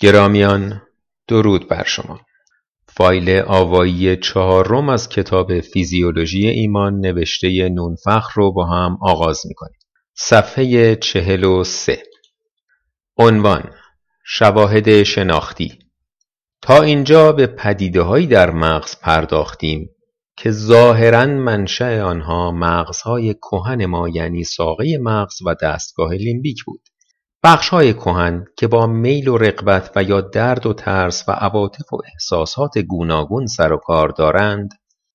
گرامیان درود بر شما. فایل آوایی چهارم از کتاب فیزیولوژی ایمان نوشته نونفخر رو با هم آغاز می‌کنیم. صفحه چهل و سه. عنوان شواهد شناختی. تا اینجا به پدیده در مغز پرداختیم که ظاهرا منشأ آنها مغزهای کهن ما یعنی ساقه مغز و دستگاه لیمبیک بود. های کهن که با میل و رغبت و یا درد و ترس و عواطف و احساسات گوناگون سر و کار دارند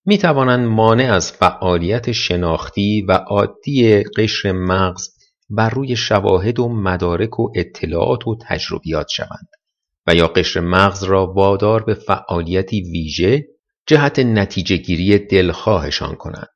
می توانند مانع از فعالیت شناختی و عادی قشر مغز بر روی شواهد و مدارک و اطلاعات و تجربیات شوند و یا قشر مغز را وادار به فعالیتی ویژه جهت نتیجه گیری دلخواهشان کنند.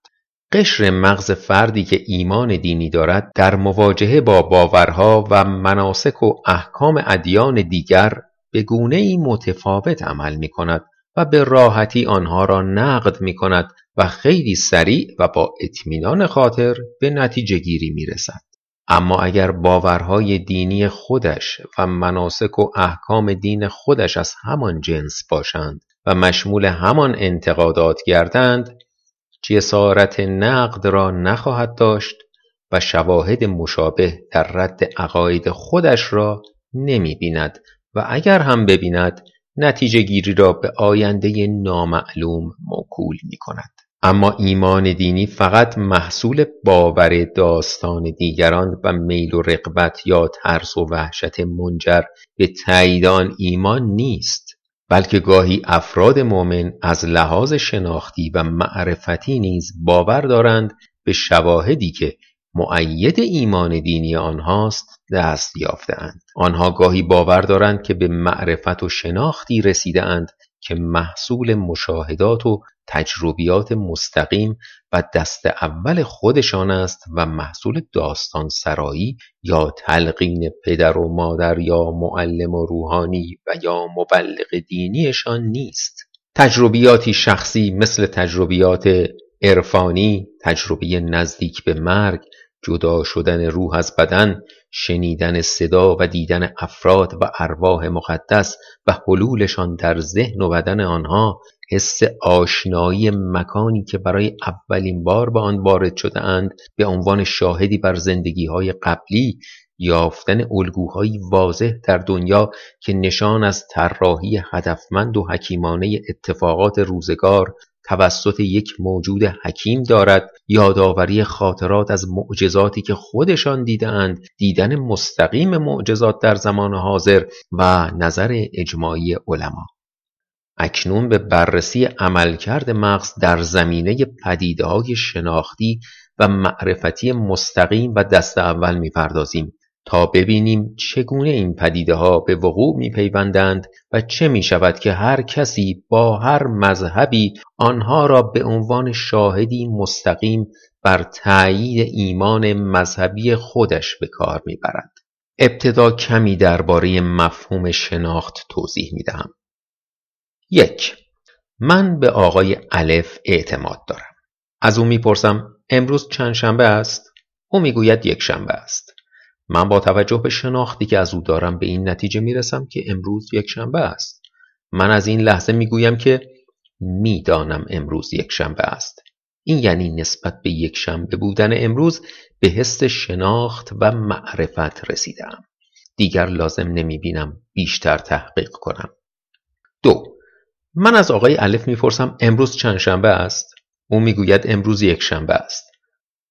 قشر مغز فردی که ایمان دینی دارد در مواجهه با باورها و مناسک و احکام ادیان دیگر به ای متفاوت عمل می کند و به راحتی آنها را نقد می کند و خیلی سریع و با اطمینان خاطر به نتیجه گیری می رسد. اما اگر باورهای دینی خودش و مناسک و احکام دین خودش از همان جنس باشند و مشمول همان انتقادات گردند جسارت نقد را نخواهد داشت و شواهد مشابه در رد عقاید خودش را نمی بیند و اگر هم ببیند نتیجه گیری را به آینده نامعلوم موکول می کند. اما ایمان دینی فقط محصول باور داستان دیگران و میل و رقبت یا ترس و وحشت منجر به تایید آن ایمان نیست بلکه گاهی افراد مؤمن از لحاظ شناختی و معرفتی نیز باور دارند به شواهدی که معید ایمان دینی آنهاست دست یافتهاند. آنها گاهی باور دارند که به معرفت و شناختی رسیدهاند که محصول مشاهدات و تجربیات مستقیم و دست اول خودشان است و محصول داستان سرایی یا تلقین پدر و مادر یا معلم و روحانی و یا مبلغ دینیشان نیست. تجربیاتی شخصی مثل تجربیات عرفانی تجربه نزدیک به مرگ جدا شدن روح از بدن شنیدن صدا و دیدن افراد و ارواح مقدس و حلولشان در ذهن و بدن آنها حس آشنایی مکانی که برای اولین بار به آن وارد شده اند به عنوان شاهدی بر زندگی های قبلی یافتن الگوهایی واضح در دنیا که نشان از طراحی هدفمند و حکیمانه اتفاقات روزگار توسط یک موجود حکیم دارد یادآوری خاطرات از معجزاتی که خودشان دیدند دیدن مستقیم معجزات در زمان حاضر و نظر اجماعی علما. اکنون به بررسی عملکرد مغز در زمینه های شناختی و معرفتی مستقیم و دست اول می‌پردازیم تا ببینیم چگونه این پدیده ها به وقوع می پیوندند و چه می شود که هر کسی با هر مذهبی آنها را به عنوان شاهدی مستقیم بر تأیید ایمان مذهبی خودش به کار می برد. ابتدا کمی درباره مفهوم شناخت توضیح می دهم. یک من به آقای الف اعتماد دارم. از او می‌پرسم امروز چند شنبه است؟ او می‌گوید یک شنبه است. من با توجه به شناختی که از او دارم به این نتیجه می‌رسم که امروز یک شنبه است من از این لحظه می‌گویم که می‌دانم امروز یک شنبه است این یعنی نسبت به یک شنبه بودن امروز به حس شناخت و معرفت رسیدم دیگر لازم نمی بینم بیشتر تحقیق کنم دو من از آقای الف می‌پرسم امروز چند شنبه است او می‌گوید امروز یک شنبه است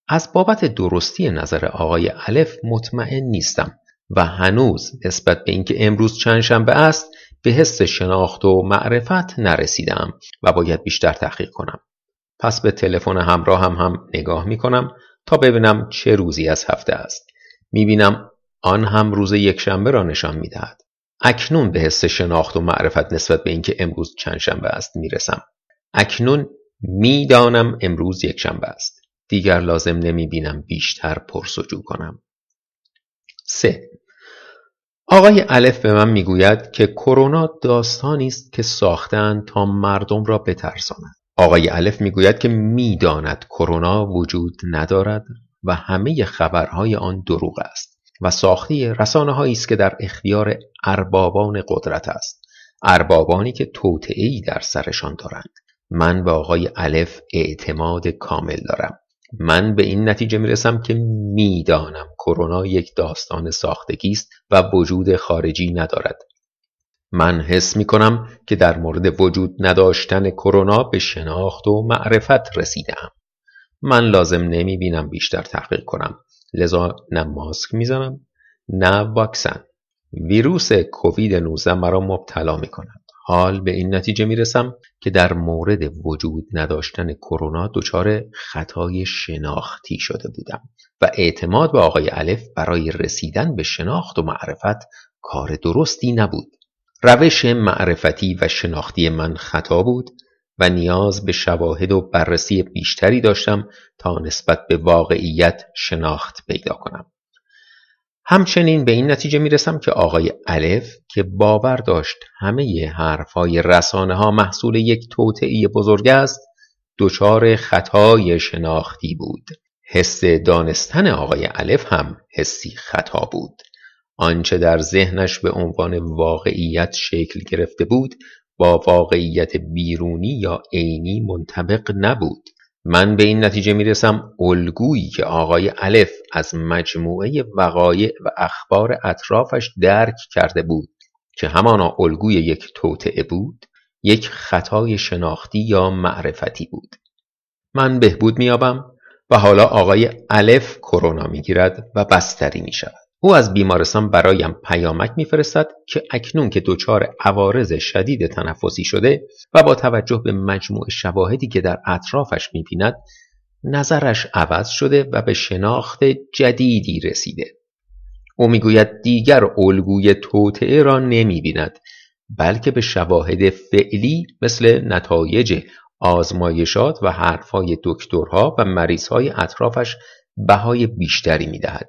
از بابت درستی نظر آقای الف مطمئن نیستم و هنوز نسبت به اینکه امروز چند شنبه است به حس شناخت و معرفت نرسیدم و باید بیشتر تحقیق کنم. پس به تلفن همراه هم هم نگاه می کنم تا ببینم چه روزی از هفته است. می بینم آن هم روز یک شنبه را نشان می دهد. اکنون به حس شناخت و معرفت نسبت به اینکه امروز چند شنبه است می رسم. اکنون می‌دانم امروز یک شنبه است. دیگر لازم نمی بینم بیشتر پرسجو کنم. 3. آقای الف به من می‌گوید که کرونا داستانی است که ساختند تا مردم را بترسانند. آقای الف می‌گوید که می‌داند کرونا وجود ندارد و همه خبرهای آن دروغ است. و ساختی رسانه است که در اختیار اربابان قدرت است. اربابانی که توطعهای در سرشان دارند. من به آقای الف اعتماد کامل دارم. من به این نتیجه می‌رسم که می‌دانم کرونا یک داستان ساختگی است و وجود خارجی ندارد. من حس می کنم که در مورد وجود نداشتن کرونا به شناخت و معرفت رسیدم من لازم نمی بینم بیشتر تحقیق کنم. لذا نه ماسک می‌زنم نه واکسن. ویروس کووید 19 مرا مبتلا می کند حال به این نتیجه می رسم که در مورد وجود نداشتن کرونا دچار خطای شناختی شده بودم و اعتماد به آقای الف برای رسیدن به شناخت و معرفت کار درستی نبود. روش معرفتی و شناختی من خطا بود. و نیاز به شواهد و بررسی بیشتری داشتم تا نسبت به واقعیت شناخت پیدا کنم. همچنین به این نتیجه می رسم که آقای الف که باور داشت همه حرفهای رسانه ها محصول یک توطعی بزرگ است دچار خطای شناختی بود. حس دانستن آقای الف هم حسی خطا بود. آنچه در ذهنش به عنوان واقعیت شکل گرفته بود با واقعیت بیرونی یا عینی منطبق نبود. من به این نتیجه می رسم الگویی که آقای الف از مجموعه وقایع و اخبار اطرافش درک کرده بود که همانا الگوی یک توطعه بود یک خطای شناختی یا معرفتی بود. من بهبود میابم و حالا آقای الف کرونا می‌گیرد و بستری می شود او از بیمارستان برایم پیامک میفرستد که اکنون که دچار عوارض شدید تنفسی شده و با توجه به مجموع شواهدی که در اطرافش می‌بیند نظرش عوض شده و به شناخت جدیدی رسیده. او می‌گوید دیگر الگوی توطعه را نمی‌بیند بلکه به شواهد فعلی مثل نتایج آزمایشات و حرفهای دکترها و مریضهای اطرافش بهای بیشتری می‌دهد.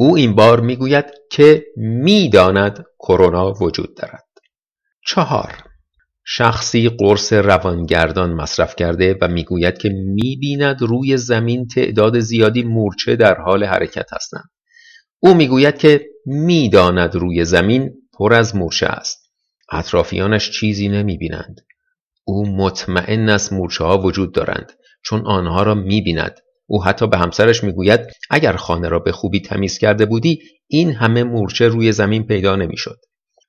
او این بار می‌گوید که می‌داند کرونا وجود دارد. چهار شخصی قرص روانگردان مصرف کرده و می‌گوید که می‌بیند روی زمین تعداد زیادی مورچه در حال حرکت هستند. او می‌گوید که می‌داند روی زمین پر از مورچه است. اطرافیانش چیزی نمی‌بینند. او مطمئن است مورچه ها وجود دارند چون آنها را می‌بیند او حتی به همسرش می‌گوید اگر خانه را به خوبی تمیز کرده بودی این همه مورچه روی زمین پیدا نمی‌شد.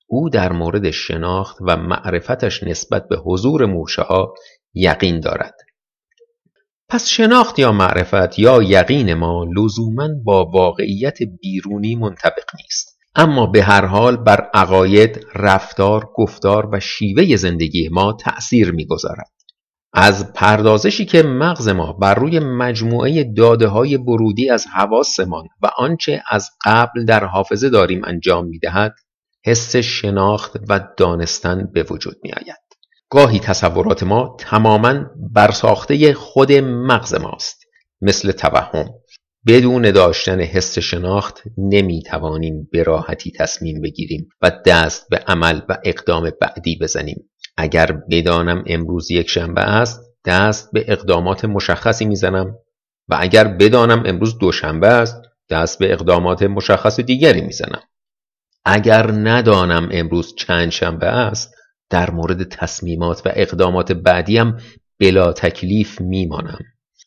او در مورد شناخت و معرفتش نسبت به حضور مورچه ها یقین دارد. پس شناخت یا معرفت یا یقین ما لزوما با واقعیت بیرونی منطبق نیست. اما به هر حال بر عقاید، رفتار، گفتار و شیوه زندگی ما تأثیر می‌گذارد. از پردازشی که مغز ما بر روی مجموعه داده های برودی از حواسمان و آنچه از قبل در حافظه داریم انجام می دهد حس شناخت و دانستن به وجود می آید. گاهی تصورات ما تماما برساخته خود مغز ماست مثل توهم بدون داشتن حس شناخت نمی توانیم به راحتی تصمیم بگیریم و دست به عمل و اقدام بعدی بزنیم اگر بدانم امروز یک شنبه است دست به اقدامات مشخصی می‌زنم. و اگر بدانم امروز دوشنبه است دست به اقدامات مشخص دیگری می‌زنم. اگر ندانم امروز چند شنبه است در مورد تصمیمات و اقدامات بعدیم بلا تکلیف میمانم.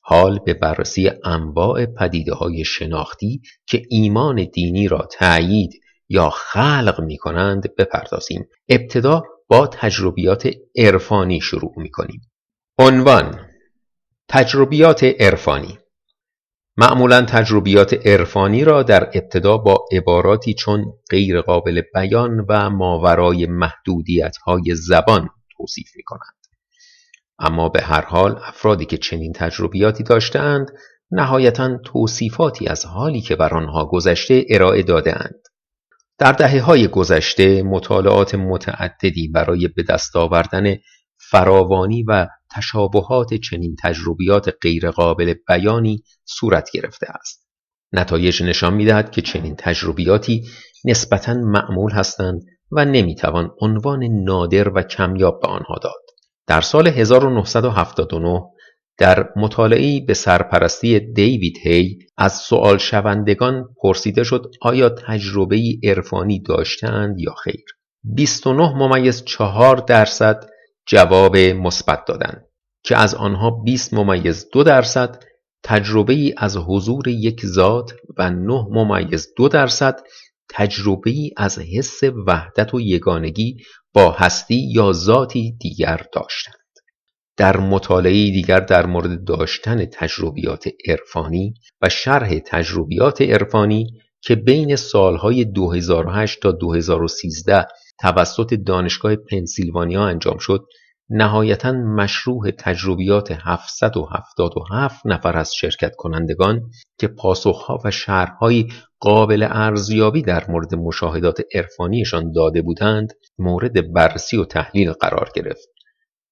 حال به بررسی انواع پدیده های شناختی که ایمان دینی را تأیید یا خلق می کنند بپردازیم. ابتدا با تجربیات عرفانی شروع می کنیم. عنوان تجربیات عرفانی معمولا تجربیات عرفانی را در ابتدا با عباراتی چون غیر قابل بیان و ماورای محدودیت های زبان توصیف می کنند. اما به هر حال افرادی که چنین تجربیاتی داشتهاند نهایتا توصیفاتی از حالی که بر آنها گذشته ارائه دادهاند. در دهه های گذشته مطالعات متعددی برای به دست آوردن فراوانی و تشابهات چنین تجربیات غیرقابل بیانی صورت گرفته است. نتایج نشان می‌دهد که چنین تجربیاتی نسبتا معمول هستند و نمی‌توان عنوان نادر و کمیاب به آنها داد. در سال 1979 در مطالعه‌ای به سرپرستی دیوید هی از سوال شوندگان پرسیده شد آیا تجربه عرفانی داشتند یا خیر 29 ممیز 4 درصد جواب مثبت دادند که از آنها 20 ممیز 2 درصد تجربه ای از حضور یک ذات و 9 ممیز 2 درصد تجربه ای از حس وحدت و یگانگی با هستی یا ذاتی دیگر داشتند. در مطالعه دیگر در مورد داشتن تجربیات عرفانی و شرح تجربیات عرفانی که بین سالهای 2008 تا 2013 توسط دانشگاه پنسیلوانیا انجام شد نهایتا مشروع تجربیات 777 نفر از شرکت کنندگان که پاسخها و شرحهایی قابل ارزیابی در مورد مشاهدات عرفانیشان داده بودند مورد بررسی و تحلیل قرار گرفت.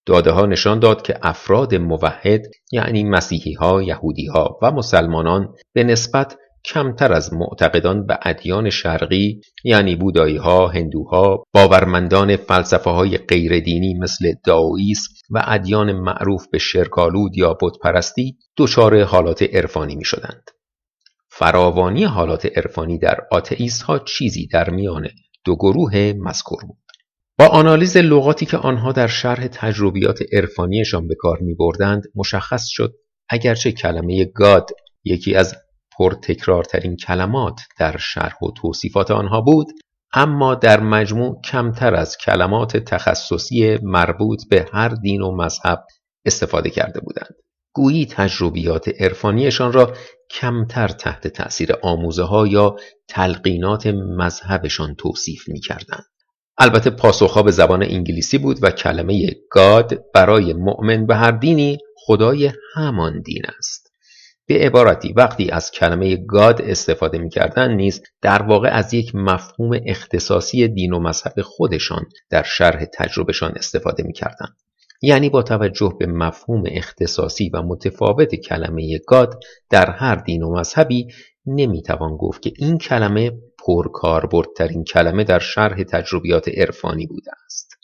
داده ها نشان داد که افراد موحد یعنی مسیحی ها، یهودی ها و مسلمانان به نسبت کمتر از معتقدان به ادیان شرقی یعنی بودایی ها، هندوها، باورمندان فلسفه های غیر دینی مثل داویسم و ادیان معروف به شرکالود یا بتپرستی دچار حالات عرفانی می شدند. فراوانی حالات عرفانی در آتئیست ها چیزی در میان دو گروه مذکور بود. با آنالیز لغاتی که آنها در شرح تجربیات عرفانیشان به کار می بردند مشخص شد اگرچه کلمه گاد یکی از پرتکرارترین کلمات در شرح و توصیفات آنها بود اما در مجموع کمتر از کلمات تخصصی مربوط به هر دین و مذهب استفاده کرده بودند گویی تجربیات عرفانیشان را کمتر تحت تأثیر آموزه ها یا تلقینات مذهبشان توصیف می کردند. البته پاسخها به زبان انگلیسی بود و کلمه گاد برای مؤمن به هر دینی خدای همان دین است. به عبارتی وقتی از کلمه گاد استفاده می‌کردند نیز در واقع از یک مفهوم اختصاصی دین و مذهب خودشان در شرح تجربهشان استفاده می‌کردند یعنی با توجه به مفهوم اختصاصی و متفاوت کلمه گاد در هر دین و مذهبی نمی‌توان گفت که این کلمه پرکاربردترین کلمه در شرح تجربیات عرفانی بوده است.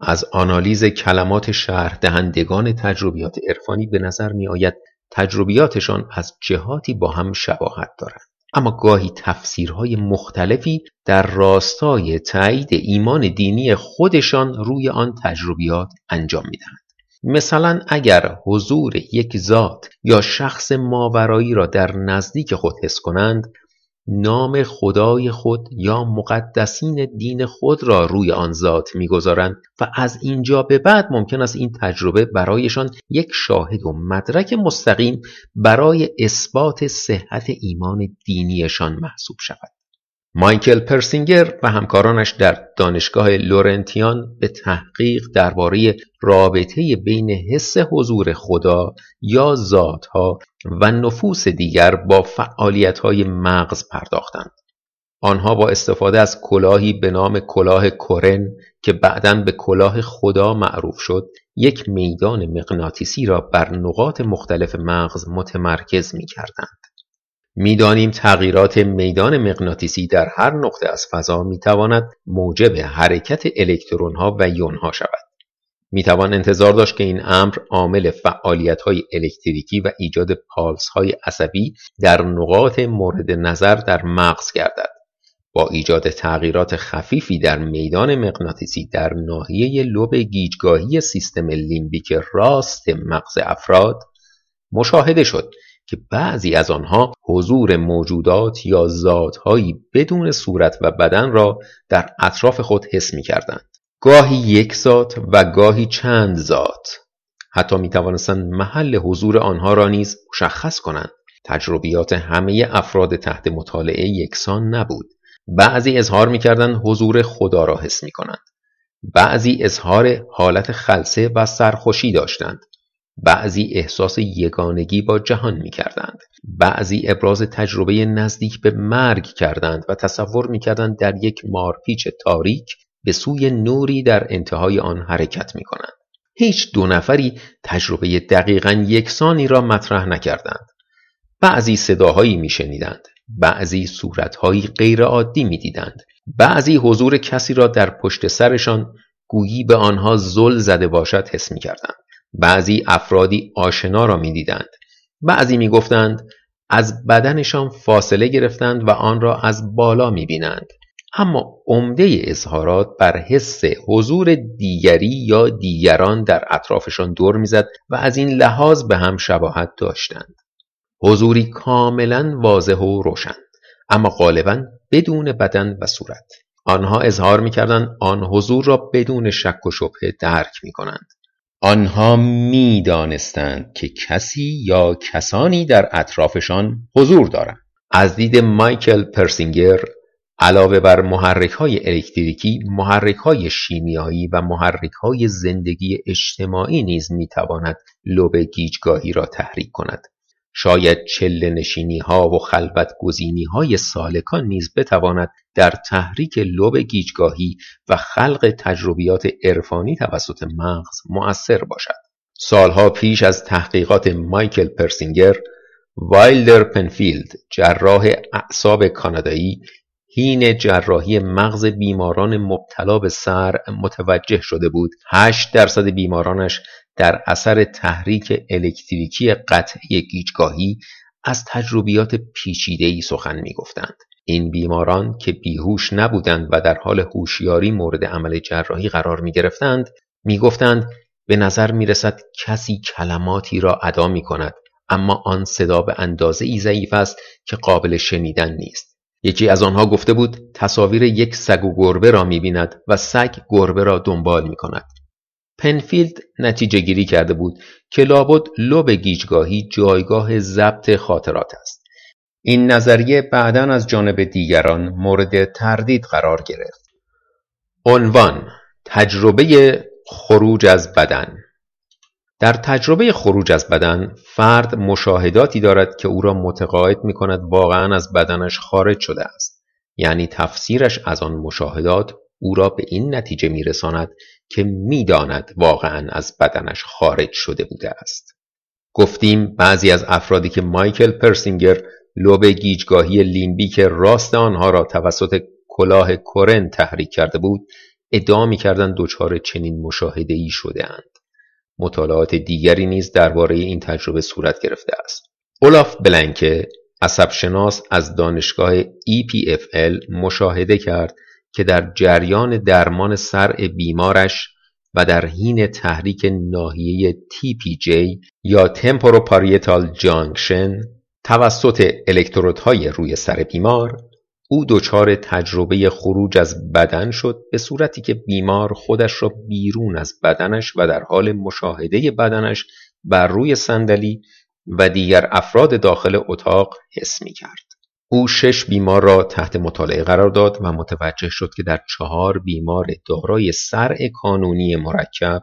از آنالیز کلمات شرح دهندگان تجربیات عرفانی به نظر می آید تجربیاتشان از جهاتی با هم شباهت دارند. اما گاهی تفسیرهای مختلفی در راستای تایید ایمان دینی خودشان روی آن تجربیات انجام می‌دهند. مثلا اگر حضور یک ذات یا شخص ماورایی را در نزدیک خود حس کنند نام خدای خود یا مقدسین دین خود را روی آن ذات می‌گذارند و از اینجا به بعد ممکن است این تجربه برایشان یک شاهد و مدرک مستقیم برای اثبات صحت ایمان دینیشان محسوب شود. مایکل پرسینگر و همکارانش در دانشگاه لورنتیان به تحقیق درباره رابطه بین حس حضور خدا یا ذاتها و نفوس دیگر با فعالیتهای مغز پرداختند. آنها با استفاده از کلاهی به نام کلاه کورن که بعدا به کلاه خدا معروف شد یک میدان مغناطیسی را بر نقاط مختلف مغز متمرکز می کردند. می‌دانیم تغییرات میدان مغناطیسی در هر نقطه از فضا می‌تواند موجب حرکت الکترونها و یونها شود. می‌توان انتظار داشت که این امر عامل فعالیت های الکتریکی و ایجاد پالس های عصبی در نقاط مورد نظر در مغز گردد. با ایجاد تغییرات خفیفی در میدان مغناطیسی در ناحیه لوب گیجگاهی سیستم لیمبیک راست مغز افراد مشاهده شد که بعضی از آنها حضور موجودات یا ذاتهایی بدون صورت و بدن را در اطراف خود حس می کردند. گاهی یک ذات و گاهی چند ذات حتی می توانستند محل حضور آنها را نیز مشخص کنند تجربیات همه افراد تحت مطالعه یکسان نبود بعضی اظهار می‌کردند حضور خدا را حس می کنند. بعضی اظهار حالت خلصه و سرخوشی داشتند بعضی احساس یگانگی با جهان می کردند. بعضی ابراز تجربه نزدیک به مرگ کردند و تصور می کردند در یک مارپیچ تاریک به سوی نوری در انتهای آن حرکت می کنند. هیچ دو نفری تجربه دقیقا یکسانی را مطرح نکردند. بعضی صداهایی می شنیدند. بعضی صورتهایی غیرعادی می دیدند. بعضی حضور کسی را در پشت سرشان گویی به آنها زل زده باشد حس می کردند. بعضی افرادی آشنا را می‌دیدند. بعضی می‌گفتند از بدنشان فاصله گرفتند و آن را از بالا می‌بینند. اما عمده اظهارات بر حس حضور دیگری یا دیگران در اطرافشان دور می‌زد و از این لحاظ به هم شباهت داشتند. حضوری کاملا واضح و روشن اما غالبا بدون بدن و صورت. آنها اظهار می‌کردند آن حضور را بدون شک و شبهه درک می‌کنند. آنها می‌دانستند که کسی یا کسانی در اطرافشان حضور دارند. از دید مایکل پرسینگر علاوه بر محرک های الکتریکی محرک های شیمیایی و محرک های زندگی اجتماعی نیز می‌تواند لب گیجگاهی را تحریک کند. شاید چله نشینی ها و خلوت گزینی های سالکان نیز بتواند در تحریک لب گیجگاهی و خلق تجربیات عرفانی توسط مغز مؤثر باشد. سالها پیش از تحقیقات مایکل پرسینگر، وایلدر پنفیلد، جراح اعصاب کانادایی، حین جراحی مغز بیماران مبتلا به سر متوجه شده بود 8 درصد بیمارانش در اثر تحریک الکتریکی قطعی گیجگاهی از تجربیات پیچیده‌ای سخن می‌گفتند. این بیماران که بیهوش نبودند و در حال هوشیاری مورد عمل جراحی قرار می گرفتند می گفتند به نظر می رسد کسی کلماتی را ادا می کند اما آن صدا به اندازه ای ضعیف است که قابل شنیدن نیست. یکی از آنها گفته بود تصاویر یک سگ و گربه را می بیند و سگ گربه را دنبال می کند پنفیلد نتیجه گیری کرده بود که لابد لب گیجگاهی جایگاه ضبط خاطرات است. این نظریه بعدا از جانب دیگران مورد تردید قرار گرفت. عنوان تجربه خروج از بدن. در تجربه خروج از بدن فرد مشاهداتی دارد که او را متقاعد می کند واقعا از بدنش خارج شده است. یعنی تفسیرش از آن مشاهدات او را به این نتیجه می رساند که می‌داند واقعا از بدنش خارج شده بوده است گفتیم بعضی از افرادی که مایکل پرسینگر لوب گیجگاهی لیمبیک راست آنها را توسط کلاه کورن تحریک کرده بود ادعا می‌کردند دچار چنین مشاهده ای شده اند. مطالعات دیگری نیز درباره این تجربه صورت گرفته است. اولاف بلنکه عصبشناس از دانشگاه EPFL مشاهده کرد که در جریان درمان سرع بیمارش و در حین تحریک ناحیه TPJ یا تمپوروپاریتال جانکشن توسط الکترودهای روی سر بیمار او دچار تجربه خروج از بدن شد به صورتی که بیمار خودش را بیرون از بدنش و در حال مشاهده بدنش بر روی صندلی و دیگر افراد داخل اتاق حس می کرد. او شش بیمار را تحت مطالعه قرار داد و متوجه شد که در چهار بیمار دارای سرع کانونی مرکب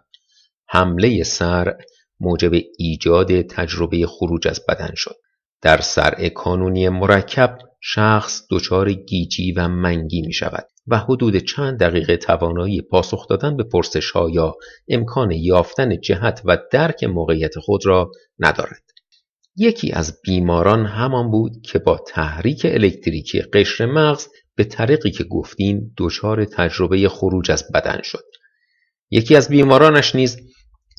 حمله سر موجب ایجاد تجربه خروج از بدن شد. در سرع کانونی مرکب شخص دچار گیجی و منگی می شود و حدود چند دقیقه توانایی پاسخ دادن به پرسش ها یا امکان یافتن جهت و درک موقعیت خود را ندارد. یکی از بیماران همان بود که با تحریک الکتریکی قشر مغز به طریقی که گفتیم دچار تجربه خروج از بدن شد. یکی از بیمارانش نیز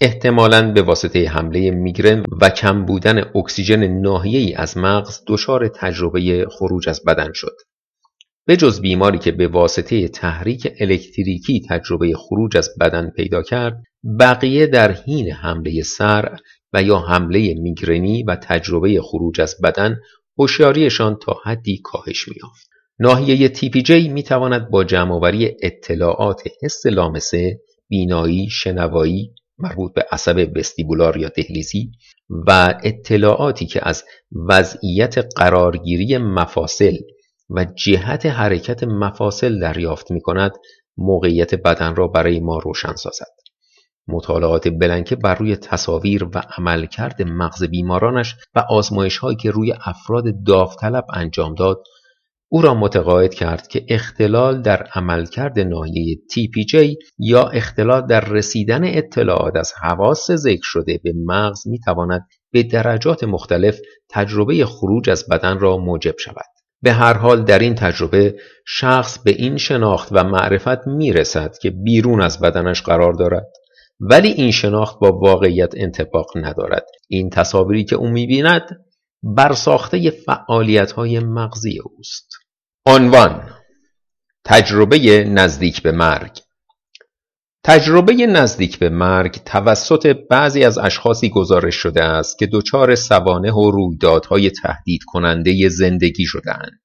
احتمالاً به واسطه حمله میگرن و کم بودن اکسیژن ناحیه‌ای از مغز دچار تجربه خروج از بدن شد. به جز بیماری که به واسطه تحریک الکتریکی تجربه خروج از بدن پیدا کرد، بقیه در حین حمله سر و یا حمله میگرنی و تجربه خروج از بدن هوشیاریشان تا حدی کاهش میافت. ناحیه جی می تواند با جمعآوری اطلاعات حس لامسه، بینایی، شنوایی، مربوط به عصب وستیبولار یا دهلیزی و اطلاعاتی که از وضعیت قرارگیری مفاصل و جهت حرکت مفاصل دریافت می کند موقعیت بدن را برای ما روشن سازد. مطالعات بلنکه بر روی تصاویر و عملکرد مغز بیمارانش و آزمایش هایی که روی افراد داوطلب انجام داد او را متقاعد کرد که اختلال در عملکرد ناحیه TPJ یا اختلال در رسیدن اطلاعات از حواس ذکر شده به مغز می تواند به درجات مختلف تجربه خروج از بدن را موجب شود. به هر حال در این تجربه شخص به این شناخت و معرفت می رسد که بیرون از بدنش قرار دارد ولی این شناخت با واقعیت انتباق ندارد. این تصاویری که او می‌بیند برساخته فعالیت های مغزی اوست. عنوان تجربه نزدیک به مرگ. تجربه نزدیک به مرگ توسط بعضی از اشخاصی گزارش شده است که دچار سوانه و رویدادهای تهدید کننده زندگی شدهاند.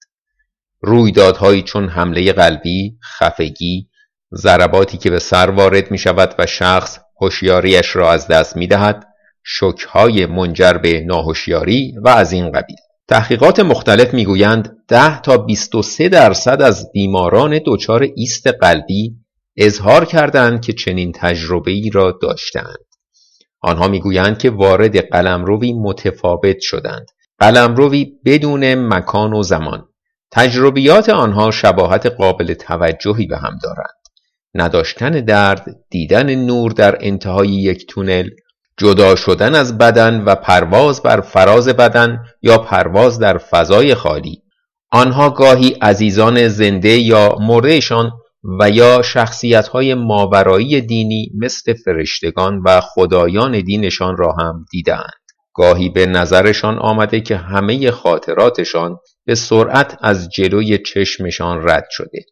رویدادهایی چون حمله قلبی، خفگی، ضرباتی که به سر وارد می شود و شخص هوشیاریش را از دست می دهد، شکهای منجر به ناهوشیاری و از این قبیل. تحقیقات مختلف می‌گویند 10 تا 23 درصد از بیماران دچار ایست قلبی اظهار کردند که چنین تجربه ای را داشتند. آنها می‌گویند که وارد قلمروی متفاوت شدند. قلمروی بدون مکان و زمان. تجربیات آنها شباهت قابل توجهی به هم دارند. نداشتن درد، دیدن نور در انتهای یک تونل، جدا شدن از بدن و پرواز بر فراز بدن یا پرواز در فضای خالی آنها گاهی عزیزان زنده یا مردهشان و یا شخصیتهای ماورایی دینی مثل فرشتگان و خدایان دینشان را هم دیدند. گاهی به نظرشان آمده که همه خاطراتشان به سرعت از جلوی چشمشان رد شده.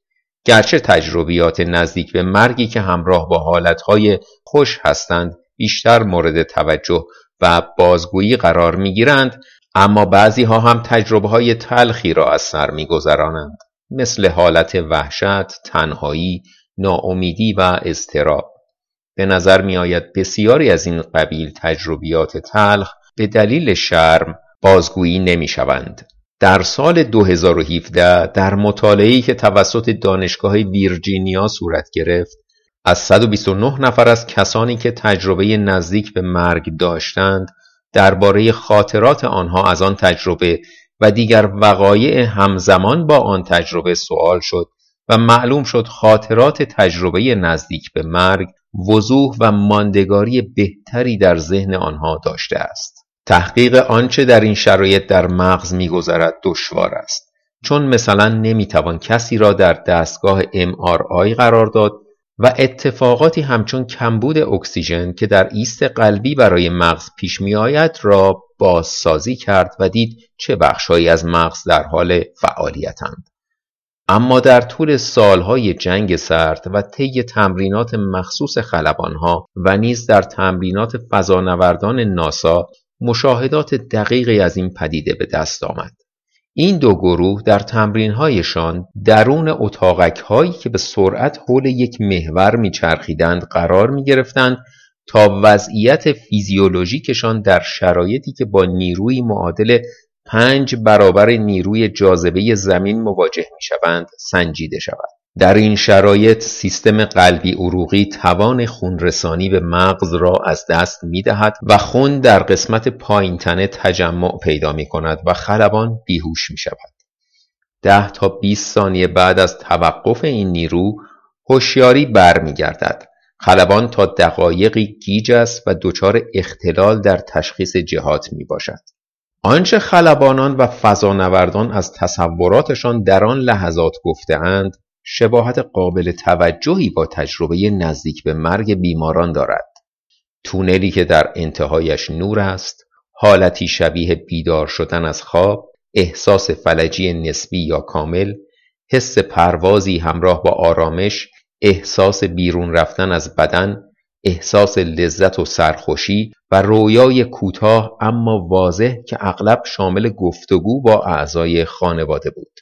گرچه تجربیات نزدیک به مرگی که همراه با حالتهای خوش هستند بیشتر مورد توجه و بازگویی قرار می‌گیرند اما بعضی ها هم تجربه های تلخی را از سر میگذرانند مثل حالت وحشت، تنهایی، ناامیدی و اضطراب به نظر می آید بسیاری از این قبیل تجربیات تلخ به دلیل شرم بازگویی نمی شوند. در سال 2017 در مطالعه‌ای که توسط دانشگاه ویرجینیا صورت گرفت از 129 نفر از کسانی که تجربه نزدیک به مرگ داشتند درباره خاطرات آنها از آن تجربه و دیگر وقایع همزمان با آن تجربه سوال شد و معلوم شد خاطرات تجربه نزدیک به مرگ وضوح و ماندگاری بهتری در ذهن آنها داشته است. تحقیق آنچه در این شرایط در مغز میگذرد دشوار است چون مثلا نمی‌توان کسی را در دستگاه MRI قرار داد و اتفاقاتی همچون کمبود اکسیژن که در ایست قلبی برای مغز پیش می آید را بازسازی کرد و دید چه بخشهایی از مغز در حال فعالیتند. اما در طول سالهای جنگ سرد و طی تمرینات مخصوص خلبانها و نیز در تمرینات فضانوردان ناسا مشاهدات دقیقی از این پدیده به دست آمد. این دو گروه در تمرینهایشان درون اتاقک هایی که به سرعت حول یک محور میچرخیدند قرار می گرفتند تا وضعیت فیزیولوژیکشان در شرایطی که با نیروی معادل پنج برابر نیروی جاذبه زمین مواجه می شوند سنجیده شود. در این شرایط سیستم قلبی عروقی توان خونرسانی به مغز را از دست می دهد و خون در قسمت پایین تنه تجمع پیدا می کند و خلبان بیهوش می شود. ده تا 20 ثانیه بعد از توقف این نیرو هوشیاری برمیگردد. خلبان تا دقایقی گیج است و دچار اختلال در تشخیص جهات می باشد. آنچه خلبانان و فضانوردان از تصوراتشان در آن لحظات گفتهاند شباهت قابل توجهی با تجربه نزدیک به مرگ بیماران دارد. تونلی که در انتهایش نور است، حالتی شبیه بیدار شدن از خواب، احساس فلجی نسبی یا کامل، حس پروازی همراه با آرامش، احساس بیرون رفتن از بدن، احساس لذت و سرخوشی و رویای کوتاه اما واضح که اغلب شامل گفتگو با اعضای خانواده بود.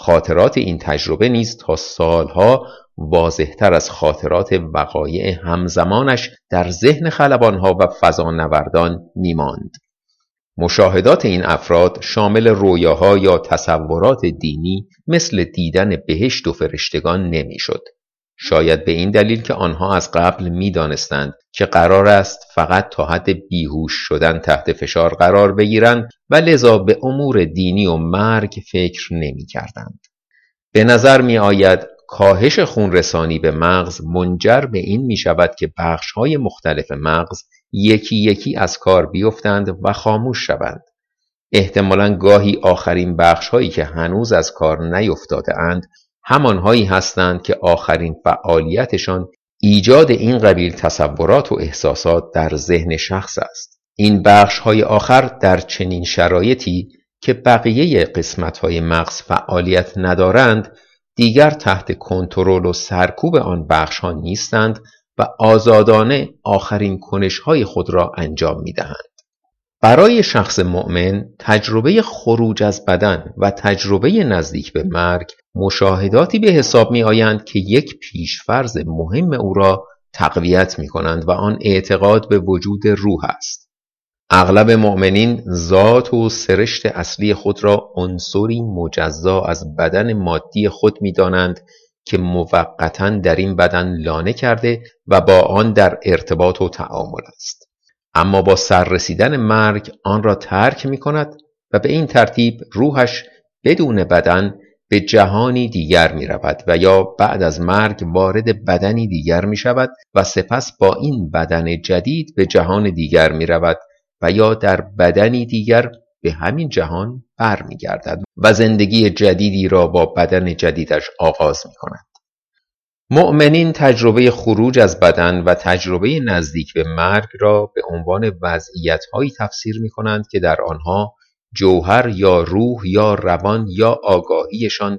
خاطرات این تجربه نیز تا سالها واضحتر از خاطرات وقایع همزمانش در ذهن خلبانها و فضانوردان میماند. مشاهدات این افراد شامل رویاها یا تصورات دینی مثل دیدن بهشت و فرشتگان نمی‌شد. شاید به این دلیل که آنها از قبل می‌دانستند که قرار است فقط تا حد بیهوش شدن تحت فشار قرار بگیرند و لذا به امور دینی و مرگ فکر نمی کردند. به نظر می آید کاهش خونرسانی به مغز منجر به این می شود که بخش های مختلف مغز یکی یکی از کار بیفتند و خاموش شوند. احتمالا گاهی آخرین بخش هایی که هنوز از کار نیفتاده اند همانهایی هستند که آخرین فعالیتشان ایجاد این قبیل تصورات و احساسات در ذهن شخص است این بخش های آخر در چنین شرایطی که بقیه قسمت های مغز فعالیت ندارند دیگر تحت کنترل و سرکوب آن بخش ها نیستند و آزادانه آخرین کنش های خود را انجام می دهند. برای شخص مؤمن تجربه خروج از بدن و تجربه نزدیک به مرگ مشاهداتی به حساب می آیند که یک پیشفرز مهم او را تقویت می کنند و آن اعتقاد به وجود روح است. اغلب مؤمنین ذات و سرشت اصلی خود را عنصری مجزا از بدن مادی خود می دانند که موقتا در این بدن لانه کرده و با آن در ارتباط و تعامل است. اما با سررسیدن مرگ آن را ترک می کند و به این ترتیب روحش بدون بدن به جهانی دیگر می رود و یا بعد از مرگ وارد بدنی دیگر می شود و سپس با این بدن جدید به جهان دیگر می رود و یا در بدنی دیگر به همین جهان بر می گردد و زندگی جدیدی را با بدن جدیدش آغاز می کند. مؤمنین تجربه خروج از بدن و تجربه نزدیک به مرگ را به عنوان وضعیت هایی تفسیر می کنند که در آنها جوهر یا روح یا روان یا آگاهیشان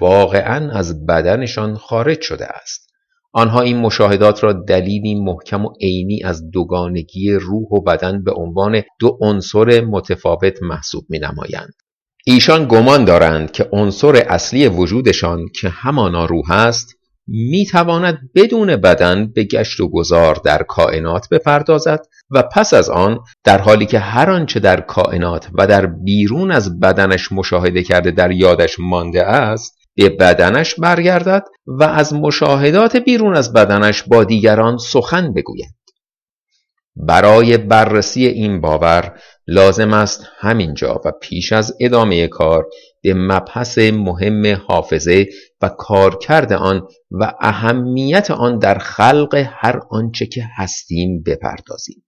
واقعا از بدنشان خارج شده است آنها این مشاهدات را دلیلی محکم و عینی از دوگانگی روح و بدن به عنوان دو عنصر متفاوت محسوب می نمایند. ایشان گمان دارند که عنصر اصلی وجودشان که همانا روح است می تواند بدون بدن به گشت و گذار در کائنات بپردازد و پس از آن در حالی که هر آنچه در کائنات و در بیرون از بدنش مشاهده کرده در یادش مانده است به بدنش برگردد و از مشاهدات بیرون از بدنش با دیگران سخن بگوید. برای بررسی این باور لازم است همینجا و پیش از ادامه کار به مبحث مهم حافظه و کارکرد آن و اهمیت آن در خلق هر آنچه که هستیم بپردازیم.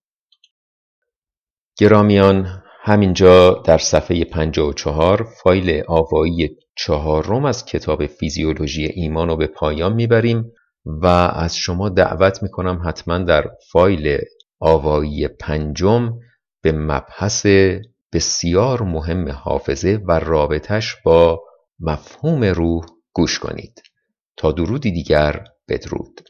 گرامیان همینجا در صفحه 54 فایل آوایی چهارم از کتاب فیزیولوژی ایمان رو به پایان می‌بریم و از شما دعوت می‌کنم حتما در فایل آوایی پنجم به مبحث بسیار مهم حافظه و رابطش با مفهوم روح گوش کنید. تا درودی دیگر بدرود.